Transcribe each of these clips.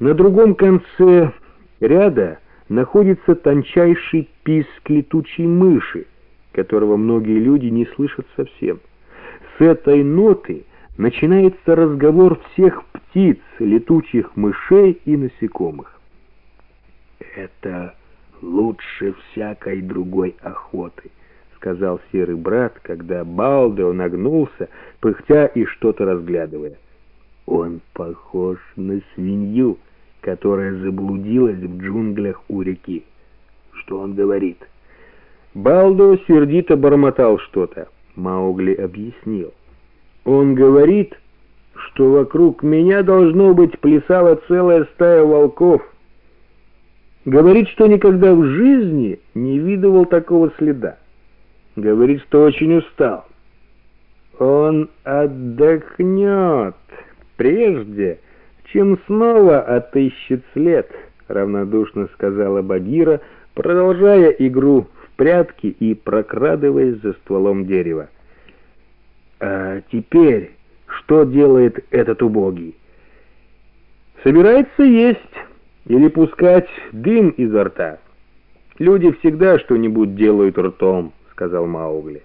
На другом конце ряда находится тончайший писк летучей мыши, которого многие люди не слышат совсем. С этой ноты начинается разговор всех птиц, летучих мышей и насекомых. «Это лучше всякой другой охоты», — сказал серый брат, когда Балдео нагнулся, пыхтя и что-то разглядывая. «Он похож на свинью» которая заблудилась в джунглях у реки. Что он говорит? Балдо сердито бормотал что-то. Маугли объяснил. Он говорит, что вокруг меня должно быть плясала целая стая волков. Говорит, что никогда в жизни не видывал такого следа. Говорит, что очень устал. Он отдохнет прежде, чем снова отыщет след», — равнодушно сказала Багира, продолжая игру в прятки и прокрадываясь за стволом дерева. «А теперь что делает этот убогий?» «Собирается есть или пускать дым изо рта. Люди всегда что-нибудь делают ртом», — сказал Маугли.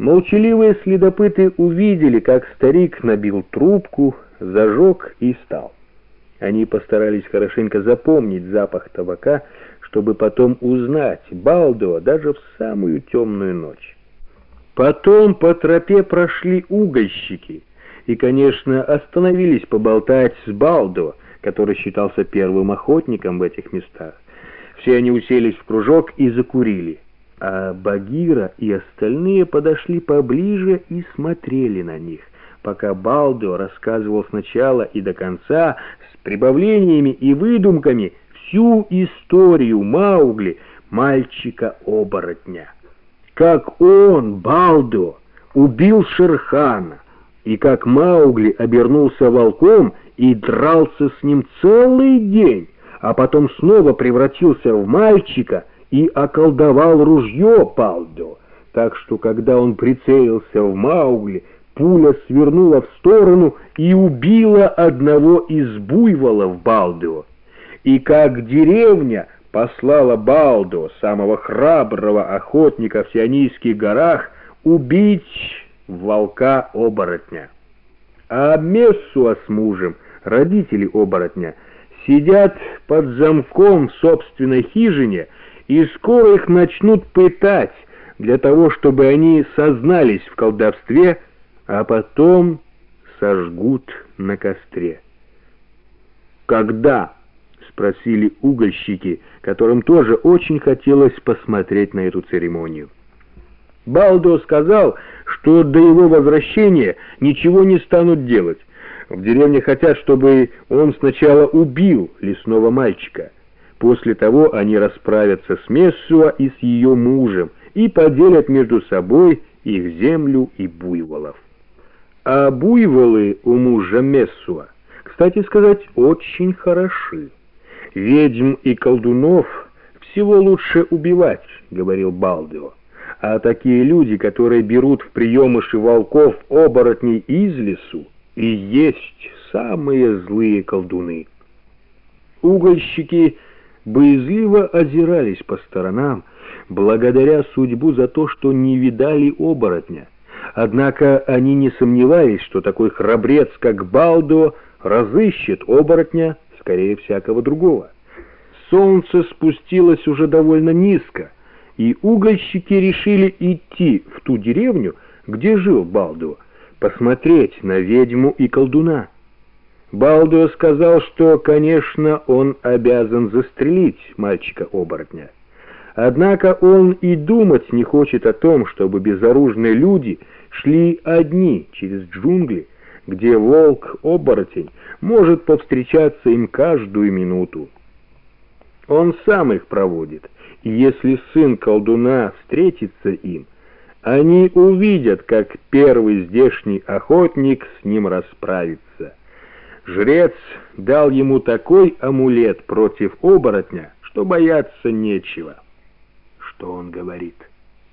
Молчаливые следопыты увидели, как старик набил трубку, зажег и стал. Они постарались хорошенько запомнить запах табака, чтобы потом узнать Балдо даже в самую темную ночь. Потом по тропе прошли угольщики и, конечно, остановились поболтать с Балдо, который считался первым охотником в этих местах. Все они уселись в кружок и закурили, а Багира и остальные подошли поближе и смотрели на них пока Балдо рассказывал сначала и до конца с прибавлениями и выдумками всю историю Маугли, мальчика-оборотня. Как он, Балдо, убил Шерхана, и как Маугли обернулся волком и дрался с ним целый день, а потом снова превратился в мальчика и околдовал ружье Балдо, так что когда он прицелился в Маугли, пуля свернула в сторону и убила одного из буйволов Балдио. И как деревня послала Балдо, самого храброго охотника в Сионийских горах, убить волка-оборотня. А Мессуа с мужем, родители оборотня, сидят под замком в собственной хижине, и скоро их начнут пытать для того, чтобы они сознались в колдовстве, а потом сожгут на костре. «Когда?» — спросили угольщики, которым тоже очень хотелось посмотреть на эту церемонию. Балдо сказал, что до его возвращения ничего не станут делать. В деревне хотят, чтобы он сначала убил лесного мальчика. После того они расправятся с Мессуа и с ее мужем и поделят между собой их землю и буйволов. А буйволы у мужа Мессуа, кстати сказать, очень хороши. Ведьм и колдунов всего лучше убивать, говорил Балдио. А такие люди, которые берут в приемыши волков, оборотней из лесу, и есть самые злые колдуны. Угольщики боязливо озирались по сторонам, благодаря судьбу за то, что не видали оборотня. Однако они не сомневались, что такой храбрец, как Балдо, разыщет оборотня скорее всякого другого. Солнце спустилось уже довольно низко, и угольщики решили идти в ту деревню, где жил Балдо, посмотреть на ведьму и колдуна. Балдо сказал, что, конечно, он обязан застрелить мальчика-оборотня. Однако он и думать не хочет о том, чтобы безоружные люди шли одни через джунгли, где волк-оборотень может повстречаться им каждую минуту. Он сам их проводит, и если сын колдуна встретится им, они увидят, как первый здешний охотник с ним расправится. Жрец дал ему такой амулет против оборотня, что бояться нечего. Что он говорит?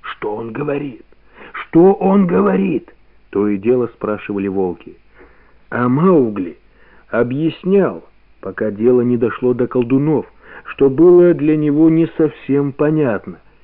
Что он говорит? Что он говорит? То и дело спрашивали волки. А Маугли объяснял, пока дело не дошло до колдунов, что было для него не совсем понятно.